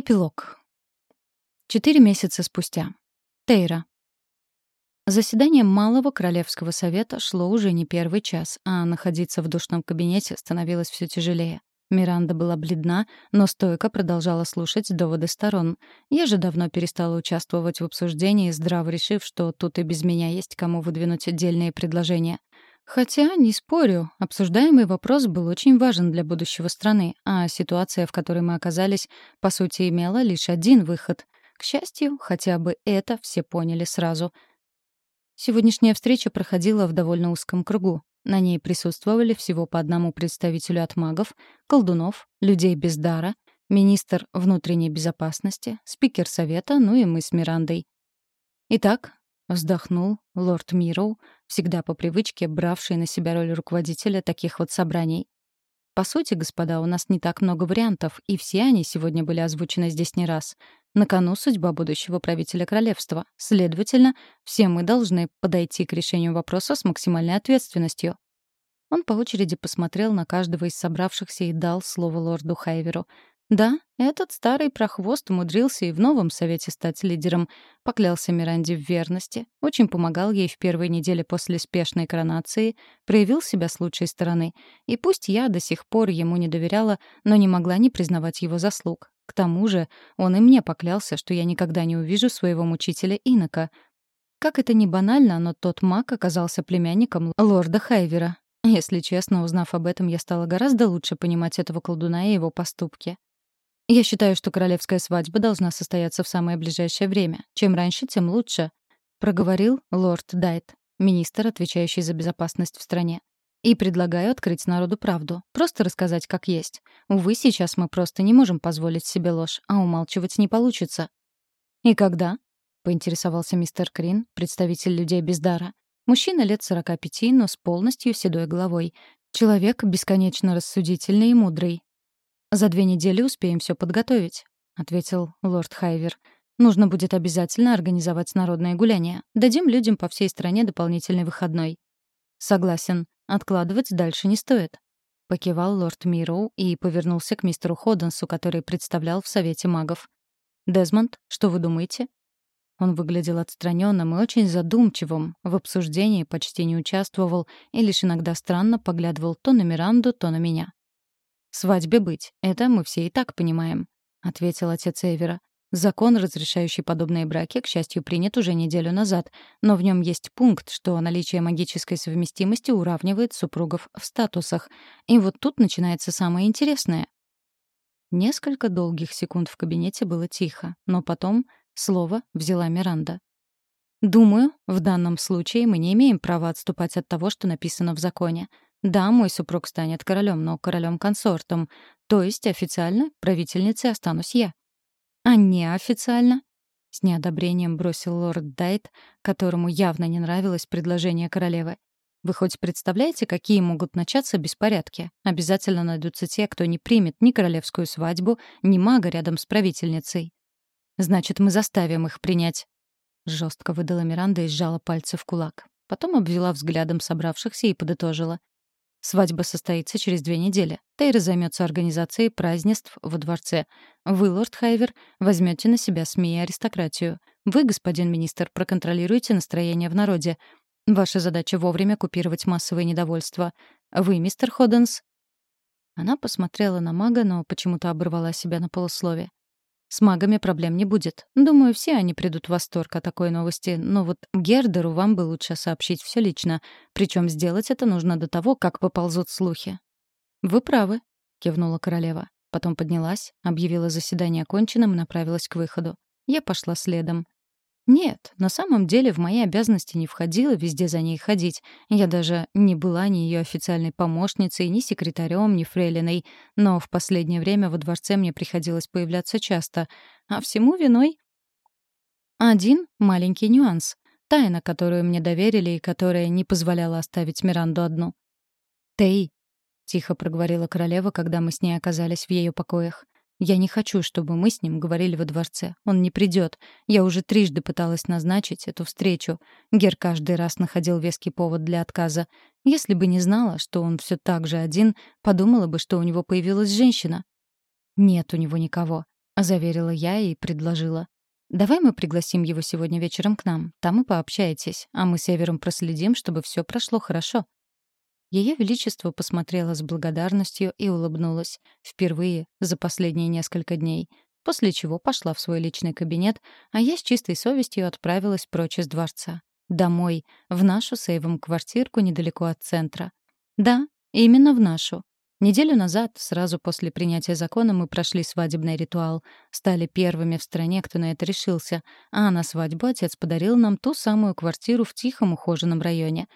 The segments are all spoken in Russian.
Эпилог. Четыре месяца спустя. Тейра. Заседание Малого Королевского совета шло уже не первый час, а находиться в душном кабинете становилось все тяжелее. Миранда была бледна, но стойко продолжала слушать доводы сторон. Я же давно перестала участвовать в обсуждении, здраво решив, что тут и без меня есть кому выдвинуть отдельные предложения. Хотя, не спорю, обсуждаемый вопрос был очень важен для будущего страны, а ситуация, в которой мы оказались, по сути, имела лишь один выход. К счастью, хотя бы это все поняли сразу. Сегодняшняя встреча проходила в довольно узком кругу. На ней присутствовали всего по одному представителю от магов, колдунов, людей без дара, министр внутренней безопасности, спикер совета, ну и мы с Мирандой. Итак, Вздохнул лорд Мироу, всегда по привычке бравший на себя роль руководителя таких вот собраний. По сути, господа, у нас не так много вариантов, и все они сегодня были озвучены здесь не раз. На кону судьба будущего правителя королевства. Следовательно, все мы должны подойти к решению вопроса с максимальной ответственностью. Он по очереди посмотрел на каждого из собравшихся и дал слово лорду Хайверу — да, этот старый прохвост умудрился и в новом совете стать лидером, поклялся Миранде в верности, очень помогал ей в первой неделе после спешной коронации, проявил себя с лучшей стороны. И пусть я до сих пор ему не доверяла, но не могла не признавать его заслуг. К тому же он и мне поклялся, что я никогда не увижу своего мучителя Инока. Как это ни банально, но тот маг оказался племянником лорда Хайвера. Если честно, узнав об этом, я стала гораздо лучше понимать этого колдуна и его поступки. Я считаю, что королевская свадьба должна состояться в самое ближайшее время. Чем раньше, тем лучше», — проговорил лорд Дайт, министр, отвечающий за безопасность в стране. «И предлагаю открыть народу правду, просто рассказать, как есть. Увы, сейчас мы просто не можем позволить себе ложь, а умалчивать не получится». «И когда?» — поинтересовался мистер Крин, представитель людей без дара. Мужчина лет 45, но с полностью седой головой. Человек бесконечно рассудительный и мудрый, «За две недели успеем все подготовить», — ответил лорд Хайвер. «Нужно будет обязательно организовать народное гуляние. Дадим людям по всей стране дополнительный выходной». «Согласен. Откладывать дальше не стоит», — покивал лорд Мироу и повернулся к мистеру Ходденсу, который представлял в Совете магов. «Дезмонд, что вы думаете?» Он выглядел отстраненным и очень задумчивым, в обсуждении почти не участвовал и лишь иногда странно поглядывал то на Миранду, то на меня. «Свадьбе быть, это мы все и так понимаем», — ответил отец Эвера. Закон, разрешающий подобные браки, к счастью, принят уже неделю назад, но в нем есть пункт, что наличие магической совместимости уравнивает супругов в статусах. И вот тут начинается самое интересное. Несколько долгих секунд в кабинете было тихо, но потом слово взяла Миранда. «Думаю, в данном случае мы не имеем права отступать от того, что написано в законе. Да, мой супруг станет королем, но королем-консортом. То есть официально правительницей останусь я. А неофициально? С неодобрением бросил лорд Дайт, которому явно не нравилось предложение королевы. Вы хоть представляете, какие могут начаться беспорядки? Обязательно найдутся те, кто не примет ни королевскую свадьбу, ни мага рядом с правительницей. Значит, мы заставим их принять. Жестко выдала Миранда и сжала пальцы в кулак. Потом обвела взглядом собравшихся и подытожила. Свадьба состоится через две недели. Тейра займется организацией празднеств во дворце. Вы, лорд Хайвер, возьмете на себя СМИ и аристократию. Вы, господин министр, проконтролируете настроение в народе. Ваша задача вовремя купировать массовое недовольство. Вы, мистер Ходденс...» Она посмотрела на мага, но почему-то оборвала себя на полуслове. С магами проблем не будет. Думаю, все они придут в восторг от такой новости, но вот Гердеру вам бы лучше сообщить все лично. Причем сделать это нужно до того, как поползут слухи. «Вы правы», — кивнула королева. Потом поднялась, объявила заседание оконченным и направилась к выходу. Я пошла следом. Нет, на самом деле в мои обязанности не входило везде за ней ходить. Я даже не была ни ее официальной помощницей, ни секретарем, ни фрейлиной. Но в последнее время во дворце мне приходилось появляться часто. А всему виной один маленький нюанс. Тайна, которую мне доверили и которая не позволяла оставить Миранду одну. «Тей», — тихо проговорила королева, когда мы с ней оказались в ее покоях. Я не хочу, чтобы мы с ним говорили во дворце. Он не придет. Я уже трижды пыталась назначить эту встречу. Гер каждый раз находил веский повод для отказа. Если бы не знала, что он все так же один, подумала бы, что у него появилась женщина. Нет у него никого. — заверила я и предложила. «Давай мы пригласим его сегодня вечером к нам. Там и пообщаетесь, а мы с Эвером проследим, чтобы все прошло хорошо». Ее Величество посмотрела с благодарностью и улыбнулась. Впервые за последние несколько дней. После чего пошла в свой личный кабинет, а я с чистой совестью отправилась прочь из дворца. Домой, в нашу с Эйвом квартирку недалеко от центра. Да, именно в нашу. Неделю назад, сразу после принятия закона, мы прошли свадебный ритуал. Стали первыми в стране, кто на это решился. А на свадьбу отец подарил нам ту самую квартиру в тихом ухоженном районе.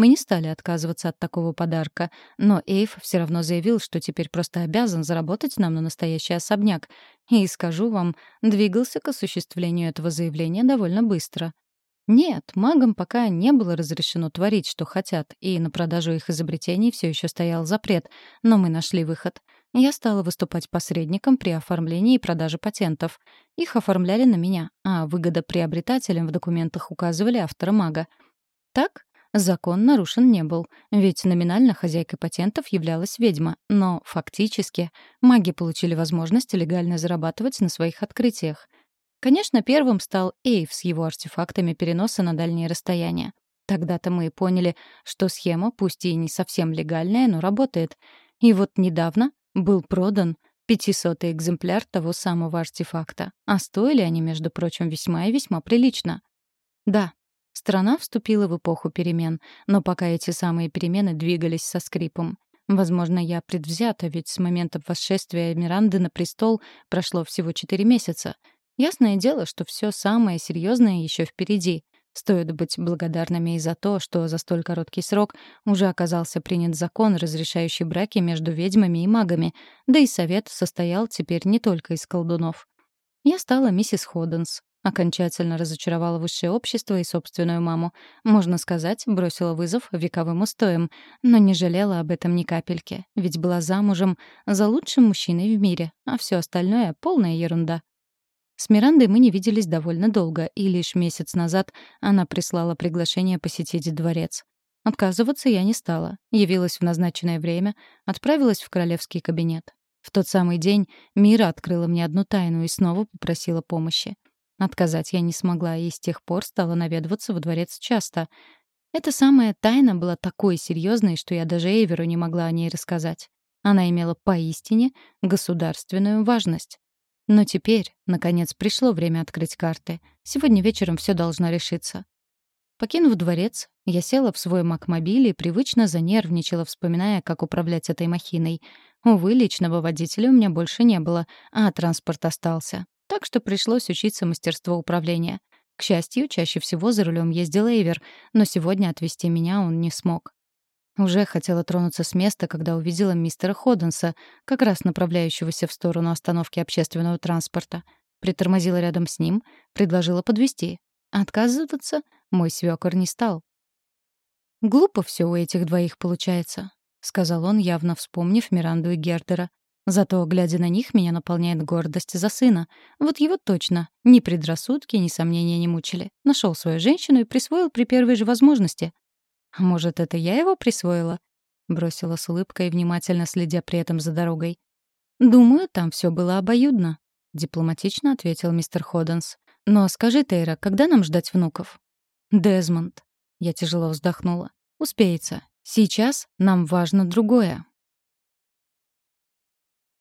Мы не стали отказываться от такого подарка, но Эйв все равно заявил, что теперь просто обязан заработать нам на настоящий особняк. И, скажу вам, двигался к осуществлению этого заявления довольно быстро. Нет, магам пока не было разрешено творить, что хотят, и на продажу их изобретений все еще стоял запрет, но мы нашли выход. Я стала выступать посредником при оформлении и продаже патентов. Их оформляли на меня, а выгодоприобретателям в документах указывали автора мага. Так, закон нарушен не был, ведь номинально хозяйкой патентов являлась ведьма, но фактически маги получили возможность легально зарабатывать на своих открытиях — Конечно, первым стал Эйв с его артефактами переноса на дальние расстояния. Тогда-то мы и поняли, что схема, пусть и не совсем легальная, но работает. И вот недавно был продан 500 экземпляр того самого артефакта. А стоили они, между прочим, весьма и весьма прилично. Да, страна вступила в эпоху перемен, но пока эти самые перемены двигались со скрипом. Возможно, я предвзята, ведь с момента восшествия Миранды на престол прошло всего 4 месяца — Ясное дело, что все самое серьезное еще впереди. Стоит быть благодарными и за то, что за столь короткий срок уже оказался принят закон, разрешающий браки между ведьмами и магами, да и совет состоял теперь не только из колдунов. Я стала миссис Ходденс, окончательно разочаровала высшее общество и собственную маму. Можно сказать, бросила вызов вековым устоям, но не жалела об этом ни капельки, ведь была замужем за лучшим мужчиной в мире, а все остальное — полная ерунда. С Мирандой мы не виделись довольно долго, и лишь месяц назад она прислала приглашение посетить дворец. Отказываться я не стала. Явилась в назначенное время, отправилась в королевский кабинет. В тот самый день Мира открыла мне одну тайну и снова попросила помощи. Отказать я не смогла, и с тех пор стала наведываться во дворец часто. Эта самая тайна была такой серьезной, что я даже Эйверу не могла о ней рассказать. Она имела поистине государственную важность. Но теперь, наконец, пришло время открыть карты. Сегодня вечером все должно решиться. Покинув дворец, я села в свой макмобиль и привычно занервничала, вспоминая, как управлять этой махиной. Увы, личного водителя у меня больше не было, а транспорт остался. Так что пришлось учиться мастерству управления. К счастью, чаще всего за рулем ездил Эйвер, но сегодня отвезти меня он не смог. Уже хотела тронуться с места, когда увидела мистера Ходденса, как раз направляющегося в сторону остановки общественного транспорта. Притормозила рядом с ним, предложила подвезти. Отказываться мой свёкор не стал. «Глупо все у этих двоих получается», — сказал он, явно вспомнив Миранду и Гердера. Зато, глядя на них, меня наполняет гордость за сына. Вот его точно. Ни предрассудки, ни сомнения не мучили. Нашел свою женщину и присвоил при первой же возможности. А может, это я его присвоила? Бросила с улыбкой, внимательно следя при этом за дорогой. Думаю, там все было обоюдно, дипломатично ответил мистер Ходденс. Но скажи, Тейра, когда нам ждать внуков? Дезмонд. Я тяжело вздохнула. Успеется. Сейчас нам важно другое.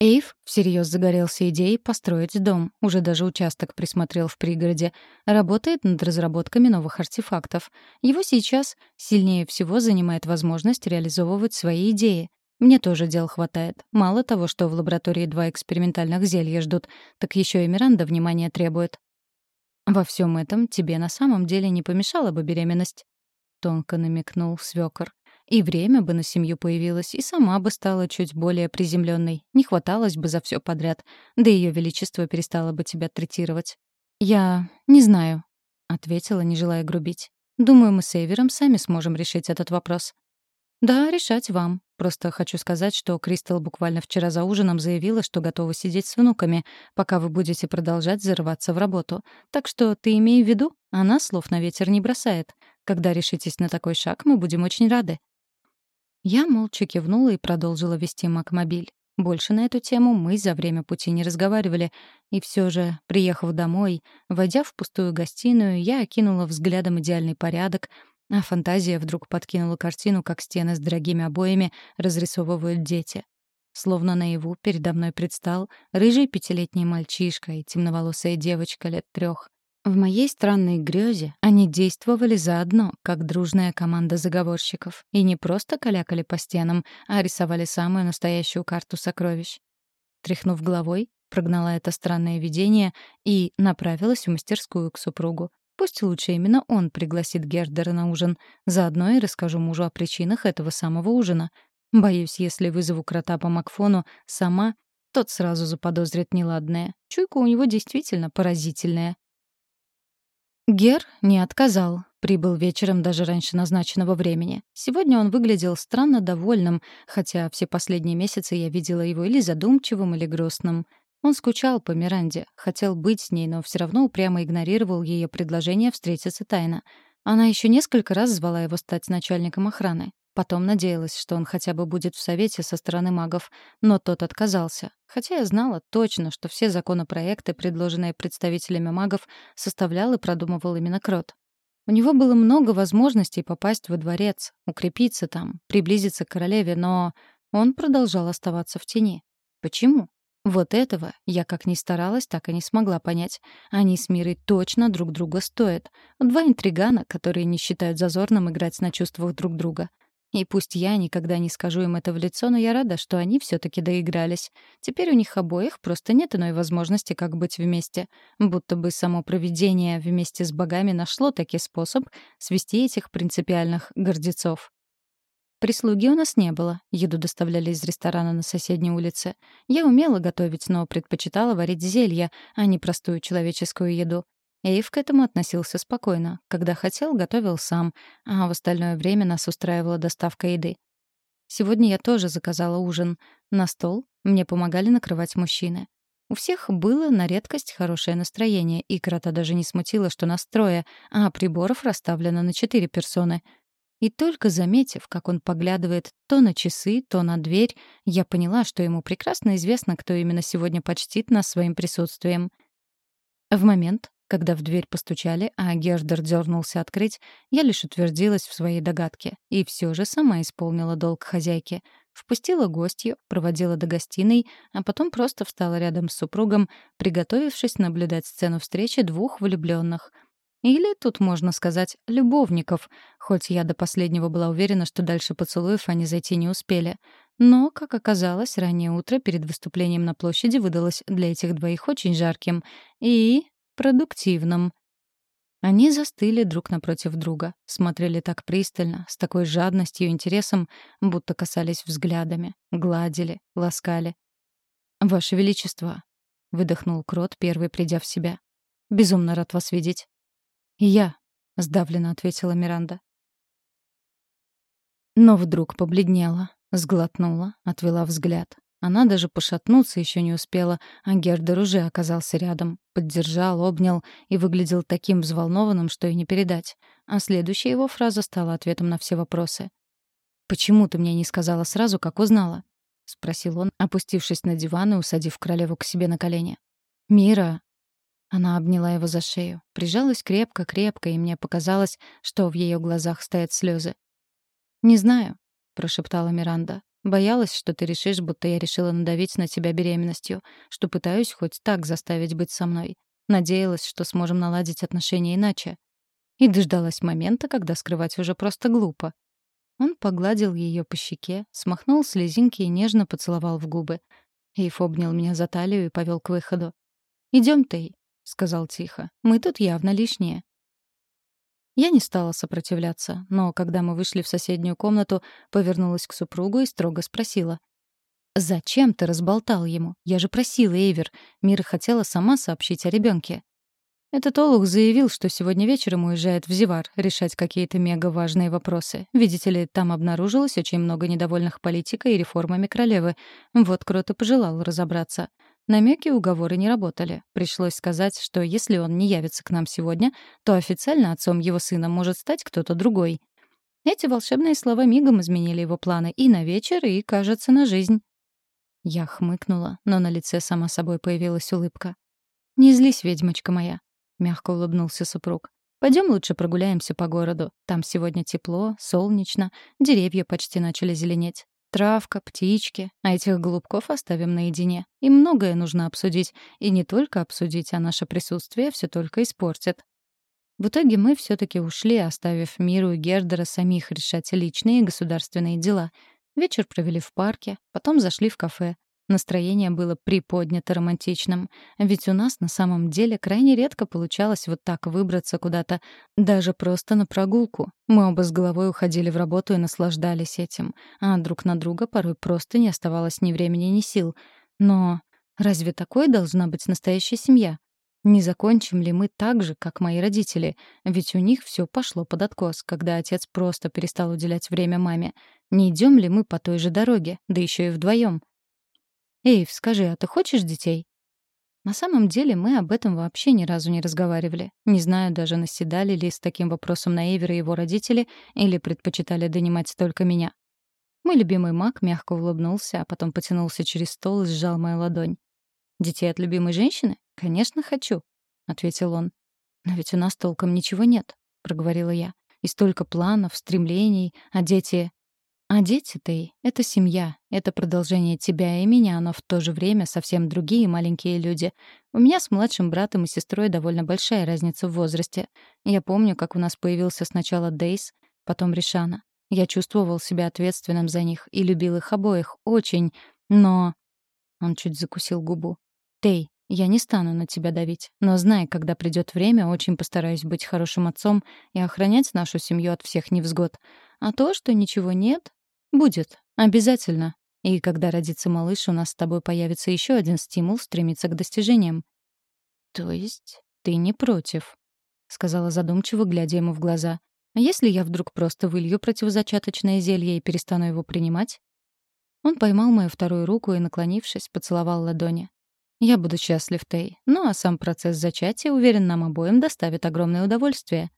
Эйв всерьез загорелся идеей построить дом. Уже даже участок присмотрел в пригороде. Работает над разработками новых артефактов. Его сейчас сильнее всего занимает возможность реализовывать свои идеи. Мне тоже дел хватает. Мало того, что в лаборатории два экспериментальных зелья ждут, так еще и Миранда внимания требует. «Во всем этом тебе на самом деле не помешала бы беременность», — тонко намекнул свёкор. И время бы на семью появилось, и сама бы стала чуть более приземленной. Не хваталось бы за все подряд. Да ее величество перестало бы тебя третировать. «Я не знаю», — ответила, не желая грубить. «Думаю, мы с Эйвером сами сможем решить этот вопрос». «Да, решать вам. Просто хочу сказать, что Кристал буквально вчера за ужином заявила, что готова сидеть с внуками, пока вы будете продолжать зарываться в работу. Так что ты имей в виду, она слов на ветер не бросает. Когда решитесь на такой шаг, мы будем очень рады». Я молча кивнула и продолжила вести Макмобиль. Больше на эту тему мы за время пути не разговаривали, и все же, приехав домой, войдя в пустую гостиную, я окинула взглядом идеальный порядок, а фантазия вдруг подкинула картину, как стены с дорогими обоями разрисовывают дети. Словно наяву передо мной предстал рыжий пятилетний мальчишка и темноволосая девочка лет трех. В моей странной грёзе они действовали заодно, как дружная команда заговорщиков, и не просто калякали по стенам, а рисовали самую настоящую карту сокровищ. Тряхнув головой, прогнала это странное видение и направилась в мастерскую к супругу. Пусть лучше именно он пригласит Гердера на ужин. Заодно и расскажу мужу о причинах этого самого ужина. Боюсь, если вызову крота по Макфону сама, тот сразу заподозрит неладное. Чуйка у него действительно поразительная. Гер не отказал. Прибыл вечером даже раньше назначенного времени. Сегодня он выглядел странно довольным, хотя все последние месяцы я видела его или задумчивым, или грустным. Он скучал по Миранде, хотел быть с ней, но все равно упрямо игнорировал ее предложение встретиться тайно. Она еще несколько раз звала его стать начальником охраны. Потом надеялась, что он хотя бы будет в совете со стороны магов, но тот отказался. Хотя я знала точно, что все законопроекты, предложенные представителями магов, составлял и продумывал именно Крот. У него было много возможностей попасть во дворец, укрепиться там, приблизиться к королеве, но он продолжал оставаться в тени. Почему? Вот этого я как ни старалась, так и не смогла понять. Они с Мирой точно друг друга стоят. Два интригана, которые не считают зазорным играть на чувствах друг друга — и пусть я никогда не скажу им это в лицо, но я рада, что они все таки доигрались. Теперь у них обоих просто нет иной возможности, как быть вместе. Будто бы само провидение вместе с богами нашло таки способ свести этих принципиальных гордецов. Прислуги у нас не было. Еду доставляли из ресторана на соседней улице. Я умела готовить, но предпочитала варить зелья, а не простую человеческую еду. Эйв к этому относился спокойно. Когда хотел, готовил сам, а в остальное время нас устраивала доставка еды. Сегодня я тоже заказала ужин. На стол мне помогали накрывать мужчины. У всех было на редкость хорошее настроение, и крота даже не смутило, что нас трое, а приборов расставлено на четыре персоны. И только заметив, как он поглядывает то на часы, то на дверь, я поняла, что ему прекрасно известно, кто именно сегодня почтит нас своим присутствием. В момент, когда в дверь постучали, а Гердер дернулся открыть, я лишь утвердилась в своей догадке и все же сама исполнила долг хозяйки. Впустила гостью, проводила до гостиной, а потом просто встала рядом с супругом, приготовившись наблюдать сцену встречи двух влюбленных. Или, тут можно сказать, любовников, хоть я до последнего была уверена, что дальше поцелуев они зайти не успели. Но, как оказалось, раннее утро перед выступлением на площади выдалось для этих двоих очень жарким. И продуктивным. Они застыли друг напротив друга, смотрели так пристально, с такой жадностью и интересом, будто касались взглядами, гладили, ласкали. «Ваше Величество», — выдохнул Крот, первый придя в себя. «Безумно рад вас видеть». «Я», — сдавленно ответила Миранда. Но вдруг побледнела, сглотнула, отвела взгляд. Она даже пошатнуться еще не успела, а Гердер уже оказался рядом. Поддержал, обнял и выглядел таким взволнованным, что и не передать. А следующая его фраза стала ответом на все вопросы. «Почему ты мне не сказала сразу, как узнала?» — спросил он, опустившись на диван и усадив королеву к себе на колени. «Мира!» Она обняла его за шею, прижалась крепко-крепко, и мне показалось, что в ее глазах стоят слезы. «Не знаю», — прошептала Миранда. Боялась, что ты решишь, будто я решила надавить на тебя беременностью, что пытаюсь хоть так заставить быть со мной. Надеялась, что сможем наладить отношения иначе. И дождалась момента, когда скрывать уже просто глупо. Он погладил ее по щеке, смахнул слезинки и нежно поцеловал в губы. Эйф обнял меня за талию и повел к выходу. «Идем, Тей», — сказал тихо. «Мы тут явно лишние». Я не стала сопротивляться, но когда мы вышли в соседнюю комнату, повернулась к супругу и строго спросила. «Зачем ты разболтал ему? Я же просила, Эйвер. Мира хотела сама сообщить о ребенке. Этот олух заявил, что сегодня вечером уезжает в Зивар решать какие-то мега важные вопросы. Видите ли, там обнаружилось очень много недовольных политикой и реформами королевы. Вот Крот и пожелал разобраться. Намеки уговоры не работали. Пришлось сказать, что если он не явится к нам сегодня, то официально отцом его сына может стать кто-то другой. Эти волшебные слова мигом изменили его планы и на вечер, и, кажется, на жизнь. Я хмыкнула, но на лице сама собой появилась улыбка. «Не злись, ведьмочка моя», — мягко улыбнулся супруг. Пойдем лучше прогуляемся по городу. Там сегодня тепло, солнечно, деревья почти начали зеленеть. Травка, птички, а этих голубков оставим наедине. Им многое нужно обсудить. И не только обсудить, а наше присутствие все только испортит. В итоге мы все таки ушли, оставив Миру и Гердера самих решать личные и государственные дела. Вечер провели в парке, потом зашли в кафе. Настроение было приподнято романтичным, ведь у нас на самом деле крайне редко получалось вот так выбраться куда-то, даже просто на прогулку. Мы оба с головой уходили в работу и наслаждались этим, а друг на друга порой просто не оставалось ни времени, ни сил. Но разве такой должна быть настоящая семья? Не закончим ли мы так же, как мои родители? Ведь у них все пошло под откос, когда отец просто перестал уделять время маме. Не идем ли мы по той же дороге, да еще и вдвоем? «Эйв, скажи, а ты хочешь детей?» На самом деле мы об этом вообще ни разу не разговаривали. Не знаю даже, наседали ли с таким вопросом на Эйвера его родители или предпочитали донимать только меня. Мой любимый маг мягко улыбнулся, а потом потянулся через стол и сжал мою ладонь. «Детей от любимой женщины? Конечно, хочу», — ответил он. «Но ведь у нас толком ничего нет», — проговорила я. «И столько планов, стремлений, а дети...» А дети-то — это семья, это продолжение тебя и меня, но в то же время совсем другие маленькие люди. У меня с младшим братом и сестрой довольно большая разница в возрасте. Я помню, как у нас появился сначала Дейс, потом Ришана. Я чувствовал себя ответственным за них и любил их обоих очень, но... Он чуть закусил губу. «Тей, я не стану на тебя давить, но знай, когда придет время, очень постараюсь быть хорошим отцом и охранять нашу семью от всех невзгод. А то, что ничего нет, Будет. Обязательно. И когда родится малыш, у нас с тобой появится еще один стимул стремиться к достижениям. То есть ты не против? сказала задумчиво, глядя ему в глаза. А если я вдруг просто вылью противозачаточное зелье и перестану его принимать? Он поймал мою вторую руку и, наклонившись, поцеловал ладони. Я буду счастлив, Тей. Ну а сам процесс зачатия, уверен, нам обоим доставит огромное удовольствие.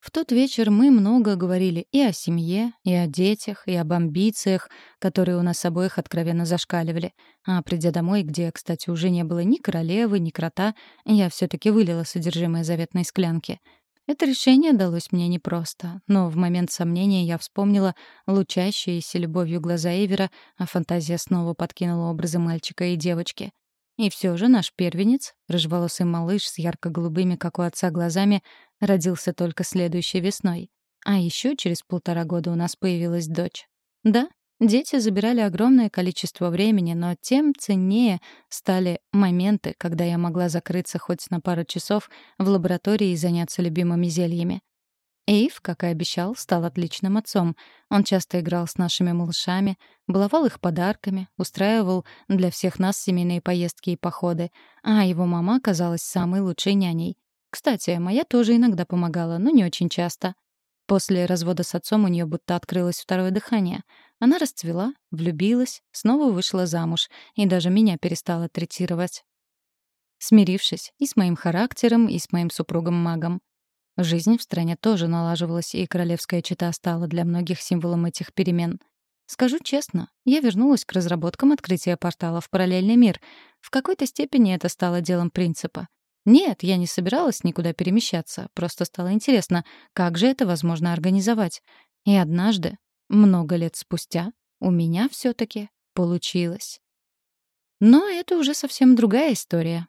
В тот вечер мы много говорили и о семье, и о детях, и об амбициях, которые у нас обоих откровенно зашкаливали. А придя домой, где, кстати, уже не было ни королевы, ни крота, я все таки вылила содержимое заветной склянки. Это решение далось мне непросто, но в момент сомнения я вспомнила лучащиеся любовью глаза Эвера, а фантазия снова подкинула образы мальчика и девочки. И все же наш первенец, рыжеволосый малыш с ярко-голубыми, как у отца, глазами, родился только следующей весной. А еще через полтора года у нас появилась дочь. Да, дети забирали огромное количество времени, но тем ценнее стали моменты, когда я могла закрыться хоть на пару часов в лаборатории и заняться любимыми зельями. Эйв, как и обещал, стал отличным отцом. Он часто играл с нашими малышами, баловал их подарками, устраивал для всех нас семейные поездки и походы, а его мама оказалась самой лучшей няней. Кстати, моя тоже иногда помогала, но не очень часто. После развода с отцом у нее будто открылось второе дыхание. Она расцвела, влюбилась, снова вышла замуж и даже меня перестала третировать. Смирившись и с моим характером, и с моим супругом-магом. Жизнь в стране тоже налаживалась, и королевская чита стала для многих символом этих перемен. Скажу честно, я вернулась к разработкам открытия портала в параллельный мир. В какой-то степени это стало делом принципа. Нет, я не собиралась никуда перемещаться, просто стало интересно, как же это возможно организовать. И однажды, много лет спустя, у меня все таки получилось. Но это уже совсем другая история.